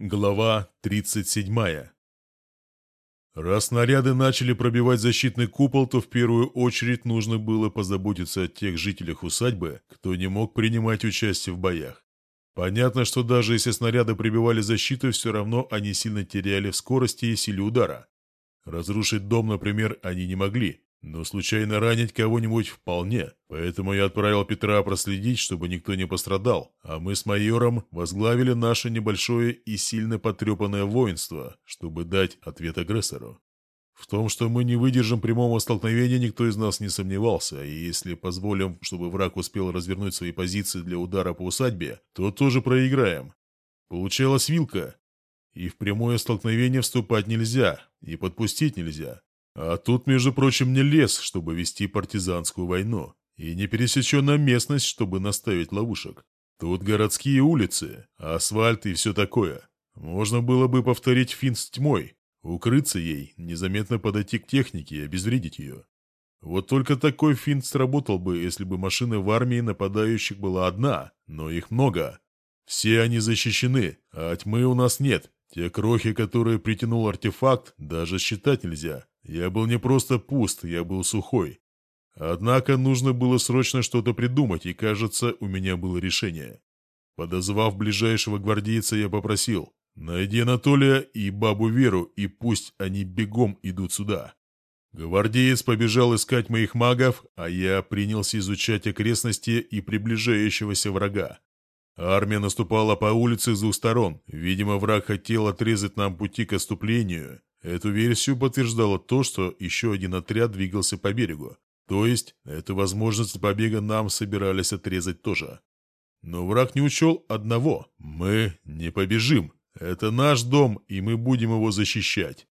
Глава 37. Раз снаряды начали пробивать защитный купол, то в первую очередь нужно было позаботиться о тех жителях усадьбы, кто не мог принимать участие в боях. Понятно, что даже если снаряды пробивали защиту, все равно они сильно теряли в скорости и силе удара. Разрушить дом, например, они не могли, но случайно ранить кого-нибудь вполне, поэтому я отправил Петра проследить, чтобы никто не пострадал, а мы с майором возглавили наше небольшое и сильно потрепанное воинство, чтобы дать ответ агрессору. В том, что мы не выдержим прямого столкновения, никто из нас не сомневался, и если позволим, чтобы враг успел развернуть свои позиции для удара по усадьбе, то тоже проиграем. Получалась вилка, и в прямое столкновение вступать нельзя, и подпустить нельзя. А тут, между прочим, не лес, чтобы вести партизанскую войну, и не пересеченная местность, чтобы наставить ловушек. Тут городские улицы, асфальт и все такое. Можно было бы повторить финт с тьмой, укрыться ей, незаметно подойти к технике и обезвредить ее. Вот только такой финт сработал бы, если бы машина в армии нападающих была одна, но их много. Все они защищены, а тьмы у нас нет. Те крохи, которые притянул артефакт, даже считать нельзя. Я был не просто пуст, я был сухой. Однако нужно было срочно что-то придумать, и, кажется, у меня было решение. Подозвав ближайшего гвардейца, я попросил, найди Анатолия и бабу Веру, и пусть они бегом идут сюда. Гвардеец побежал искать моих магов, а я принялся изучать окрестности и приближающегося врага. Армия наступала по улице с двух сторон. Видимо, враг хотел отрезать нам пути к отступлению, Эту версию подтверждало то, что еще один отряд двигался по берегу. То есть, эту возможность побега нам собирались отрезать тоже. Но враг не учел одного. Мы не побежим. Это наш дом, и мы будем его защищать.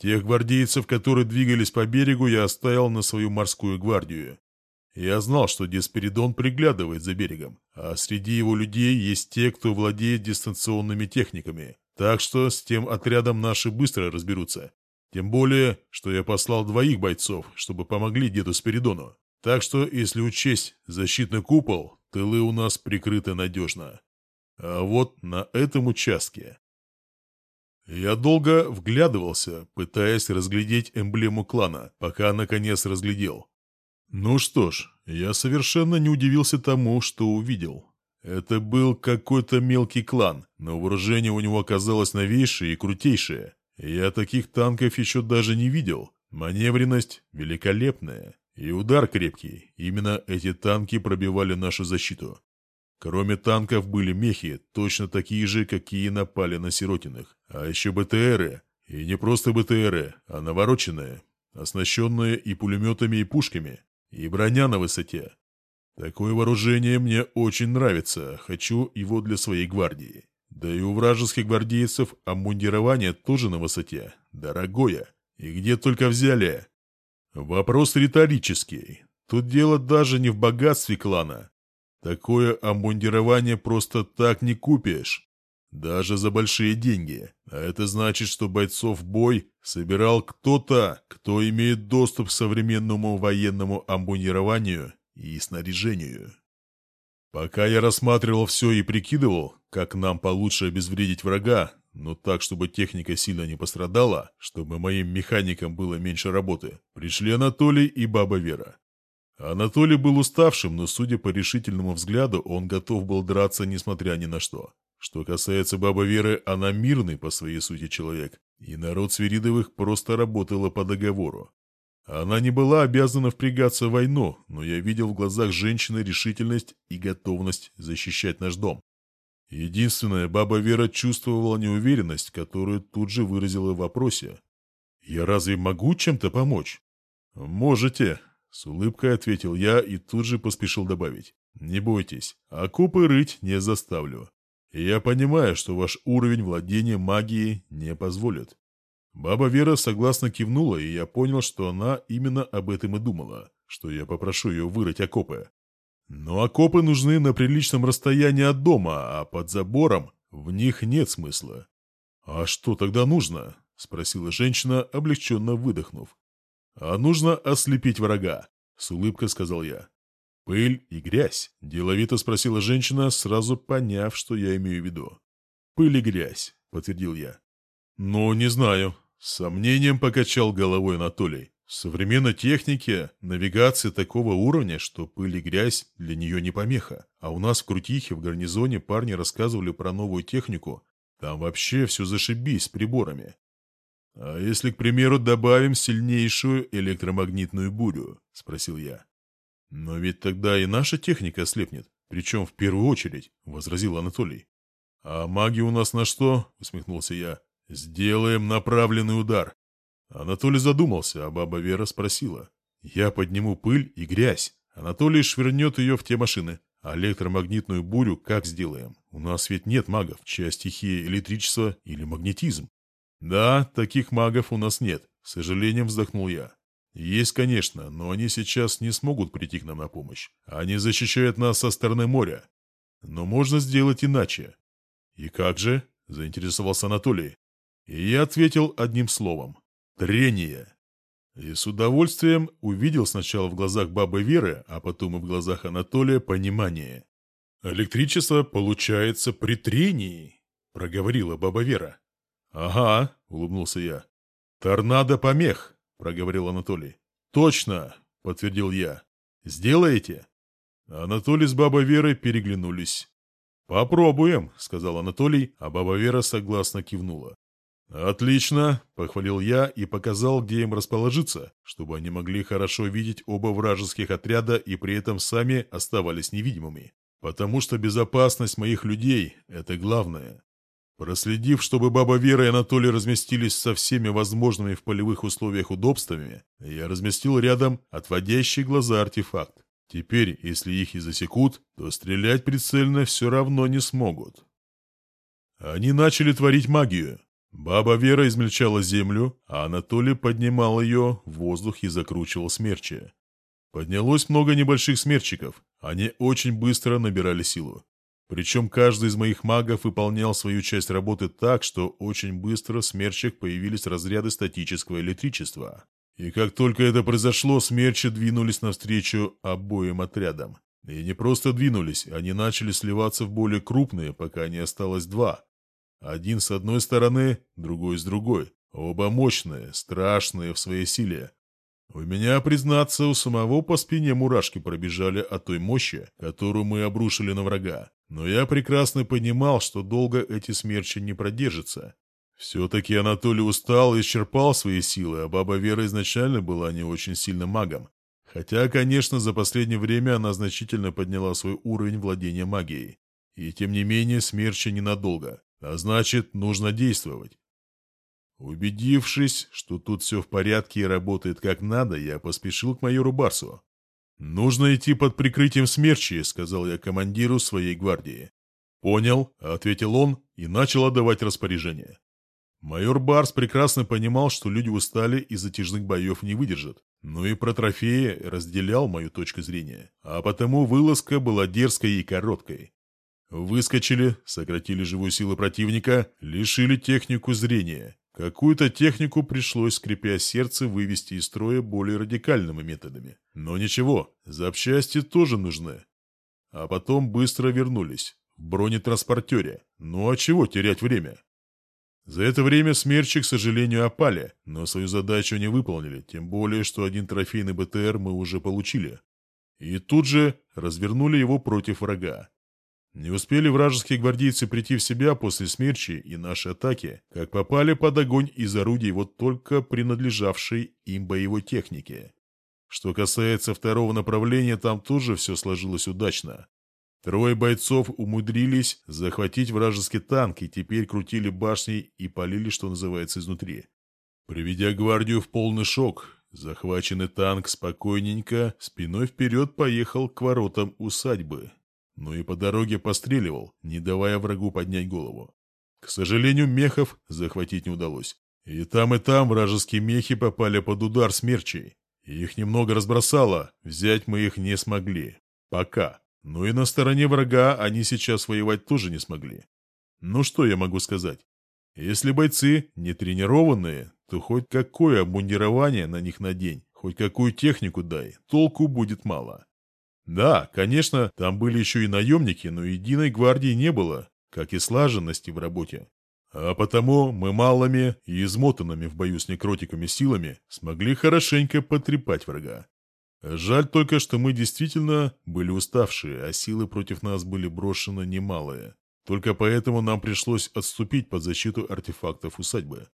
Тех гвардейцев, которые двигались по берегу, я оставил на свою морскую гвардию. Я знал, что Деспиридон приглядывает за берегом, а среди его людей есть те, кто владеет дистанционными техниками. Так что с тем отрядом наши быстро разберутся. Тем более, что я послал двоих бойцов, чтобы помогли деду Спиридону. Так что, если учесть защитный купол, тылы у нас прикрыты надежно. А вот на этом участке... Я долго вглядывался, пытаясь разглядеть эмблему клана, пока наконец разглядел. Ну что ж, я совершенно не удивился тому, что увидел. Это был какой-то мелкий клан, но вооружение у него оказалось новейшее и крутейшее. Я таких танков еще даже не видел. Маневренность великолепная. И удар крепкий. Именно эти танки пробивали нашу защиту. Кроме танков были мехи, точно такие же, какие напали на Сиротиных. А еще БТРы. И не просто БТРы, а навороченные, оснащенные и пулеметами, и пушками. И броня на высоте. Такое вооружение мне очень нравится, хочу его для своей гвардии. Да и у вражеских гвардейцев обмундирование тоже на высоте, дорогое. И где только взяли? Вопрос риторический. Тут дело даже не в богатстве клана. Такое обмундирование просто так не купишь. Даже за большие деньги. А это значит, что бойцов в бой собирал кто-то, кто имеет доступ к современному военному обмундированию и снаряжению. Пока я рассматривал все и прикидывал, как нам получше обезвредить врага, но так, чтобы техника сильно не пострадала, чтобы моим механикам было меньше работы, пришли Анатолий и баба Вера. Анатолий был уставшим, но, судя по решительному взгляду, он готов был драться, несмотря ни на что. Что касается бабы Веры, она мирный по своей сути человек, и народ Свиридовых просто работала по договору. Она не была обязана впрягаться в войну, но я видел в глазах женщины решительность и готовность защищать наш дом. Единственное, баба Вера чувствовала неуверенность, которую тут же выразила в вопросе. «Я разве могу чем-то помочь?» «Можете», — с улыбкой ответил я и тут же поспешил добавить. «Не бойтесь, окопы рыть не заставлю. Я понимаю, что ваш уровень владения магией не позволит. Баба Вера согласно кивнула, и я понял, что она именно об этом и думала, что я попрошу ее вырыть окопы. Но окопы нужны на приличном расстоянии от дома, а под забором в них нет смысла. «А что тогда нужно?» — спросила женщина, облегченно выдохнув. «А нужно ослепить врага», — с улыбкой сказал я. «Пыль и грязь?» — деловито спросила женщина, сразу поняв, что я имею в виду. «Пыль и грязь», — подтвердил я. «Ну, не знаю», — с сомнением покачал головой Анатолий. Современной технике навигация такого уровня, что пыль и грязь для нее не помеха. А у нас в Крутихе в гарнизоне парни рассказывали про новую технику. Там вообще все зашибись с приборами. «А если, к примеру, добавим сильнейшую электромагнитную бурю?» – спросил я. «Но ведь тогда и наша техника ослепнет, причем в первую очередь», – возразил Анатолий. «А маги у нас на что?» – усмехнулся я. «Сделаем направленный удар. Анатолий задумался, а баба Вера спросила. «Я подниму пыль и грязь. Анатолий швырнет ее в те машины. А электромагнитную бурю как сделаем? У нас ведь нет магов, чья стихия электричество или магнетизм». «Да, таких магов у нас нет», — с сожалением вздохнул я. «Есть, конечно, но они сейчас не смогут прийти к нам на помощь. Они защищают нас со стороны моря. Но можно сделать иначе». «И как же?» — заинтересовался Анатолий. И я ответил одним словом трение. И с удовольствием увидел сначала в глазах бабы Веры, а потом и в глазах Анатолия понимание. «Электричество получается при трении», — проговорила баба Вера. «Ага», — улыбнулся я. «Торнадо помех», — проговорил Анатолий. «Точно», — подтвердил я. «Сделаете?» Анатолий с бабой Верой переглянулись. «Попробуем», — сказал Анатолий, а баба Вера согласно кивнула. «Отлично!» — похвалил я и показал, где им расположиться, чтобы они могли хорошо видеть оба вражеских отряда и при этом сами оставались невидимыми. Потому что безопасность моих людей — это главное. Проследив, чтобы баба Вера и Анатолий разместились со всеми возможными в полевых условиях удобствами, я разместил рядом отводящий глаза артефакт. Теперь, если их и засекут, то стрелять прицельно все равно не смогут. Они начали творить магию, Баба Вера измельчала землю, а Анатолий поднимал ее в воздух и закручивал смерчи. Поднялось много небольших смерчиков, они очень быстро набирали силу. Причем каждый из моих магов выполнял свою часть работы так, что очень быстро в смерчах появились разряды статического электричества. И как только это произошло, смерчи двинулись навстречу обоим отрядам. И не просто двинулись, они начали сливаться в более крупные, пока не осталось два, один с одной стороны, другой с другой. Оба мощные, страшные в своей силе. У меня, признаться, у самого по спине мурашки пробежали от той мощи, которую мы обрушили на врага. Но я прекрасно понимал, что долго эти смерчи не продержатся. Все-таки Анатолий устал и исчерпал свои силы, а баба Вера изначально была не очень сильным магом. Хотя, конечно, за последнее время она значительно подняла свой уровень владения магией. И тем не менее, смерчи ненадолго. А значит, нужно действовать. Убедившись, что тут все в порядке и работает как надо, я поспешил к майору Барсу. «Нужно идти под прикрытием смерчи», — сказал я командиру своей гвардии. «Понял», — ответил он и начал отдавать распоряжение. Майор Барс прекрасно понимал, что люди устали и затяжных боев не выдержат, но и про трофеи разделял мою точку зрения, а потому вылазка была дерзкой и короткой. Выскочили, сократили живую силу противника, лишили технику зрения. Какую-то технику пришлось, скрипя сердце, вывести из строя более радикальными методами. Но ничего, запчасти тоже нужны. А потом быстро вернулись. В бронетранспортере. Ну а чего терять время? За это время смерчи, к сожалению, опали, но свою задачу не выполнили, тем более, что один трофейный БТР мы уже получили. И тут же развернули его против врага. Не успели вражеские гвардейцы прийти в себя после смерчи и нашей атаки, как попали под огонь из орудий вот только принадлежавшей им боевой техники. Что касается второго направления, там тоже все сложилось удачно. Трое бойцов умудрились захватить вражеский танк и теперь крутили башни и полили, что называется, изнутри. Приведя гвардию в полный шок, захваченный танк спокойненько спиной вперед поехал к воротам усадьбы но и по дороге постреливал, не давая врагу поднять голову. К сожалению, мехов захватить не удалось. И там, и там вражеские мехи попали под удар смерчей. Их немного разбросало, взять мы их не смогли. Пока. Но и на стороне врага они сейчас воевать тоже не смогли. Ну что я могу сказать? Если бойцы не тренированные, то хоть какое обмундирование на них надень, хоть какую технику дай, толку будет мало. Да, конечно, там были еще и наемники, но единой гвардии не было. как и слаженности в работе. А потому мы малыми и измотанными в бою с некротиками силами смогли хорошенько потрепать врага. Жаль только, что мы действительно были уставшие, а силы против нас были брошены немалые. Только поэтому нам пришлось отступить под защиту артефактов усадьбы.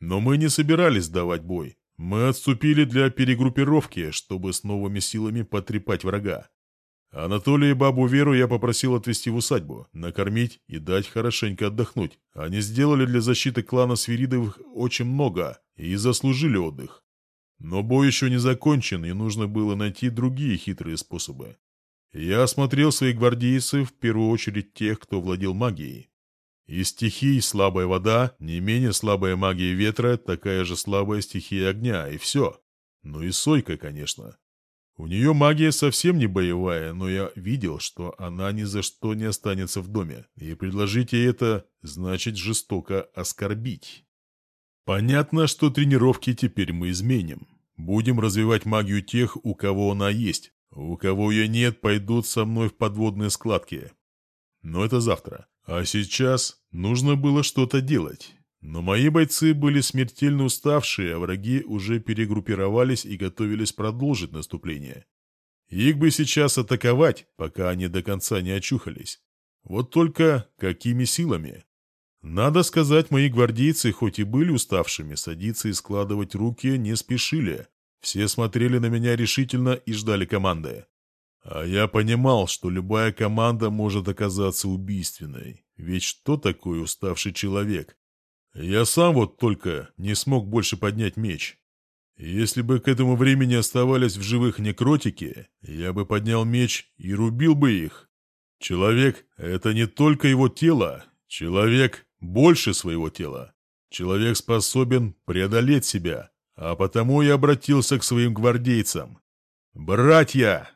Но мы не собирались давать бой. Мы отступили для перегруппировки, чтобы с новыми силами потрепать врага. Анатолия и бабу Веру я попросил отвезти в усадьбу, накормить и дать хорошенько отдохнуть. Они сделали для защиты клана Свиридовых очень много и заслужили отдых. Но бой еще не закончен, и нужно было найти другие хитрые способы. Я осмотрел своих гвардейцев, в первую очередь тех, кто владел магией. Из стихий слабая вода, не менее слабая магия ветра, такая же слабая стихия огня, и все. Ну и Сойка, конечно. У нее магия совсем не боевая, но я видел, что она ни за что не останется в доме, и предложить ей это значит жестоко оскорбить. Понятно, что тренировки теперь мы изменим. Будем развивать магию тех, у кого она есть. У кого ее нет, пойдут со мной в подводные складки. Но это завтра. А сейчас нужно было что-то делать. Но мои бойцы были смертельно уставшие, а враги уже перегруппировались и готовились продолжить наступление. Их бы сейчас атаковать, пока они до конца не очухались. Вот только какими силами? Надо сказать, мои гвардейцы, хоть и были уставшими, садиться и складывать руки не спешили. Все смотрели на меня решительно и ждали команды. А я понимал, что любая команда может оказаться убийственной. Ведь что такое уставший человек? Я сам вот только не смог больше поднять меч. Если бы к этому времени оставались в живых некротики, я бы поднял меч и рубил бы их. Человек — это не только его тело. Человек больше своего тела. Человек способен преодолеть себя, а потому я обратился к своим гвардейцам. «Братья,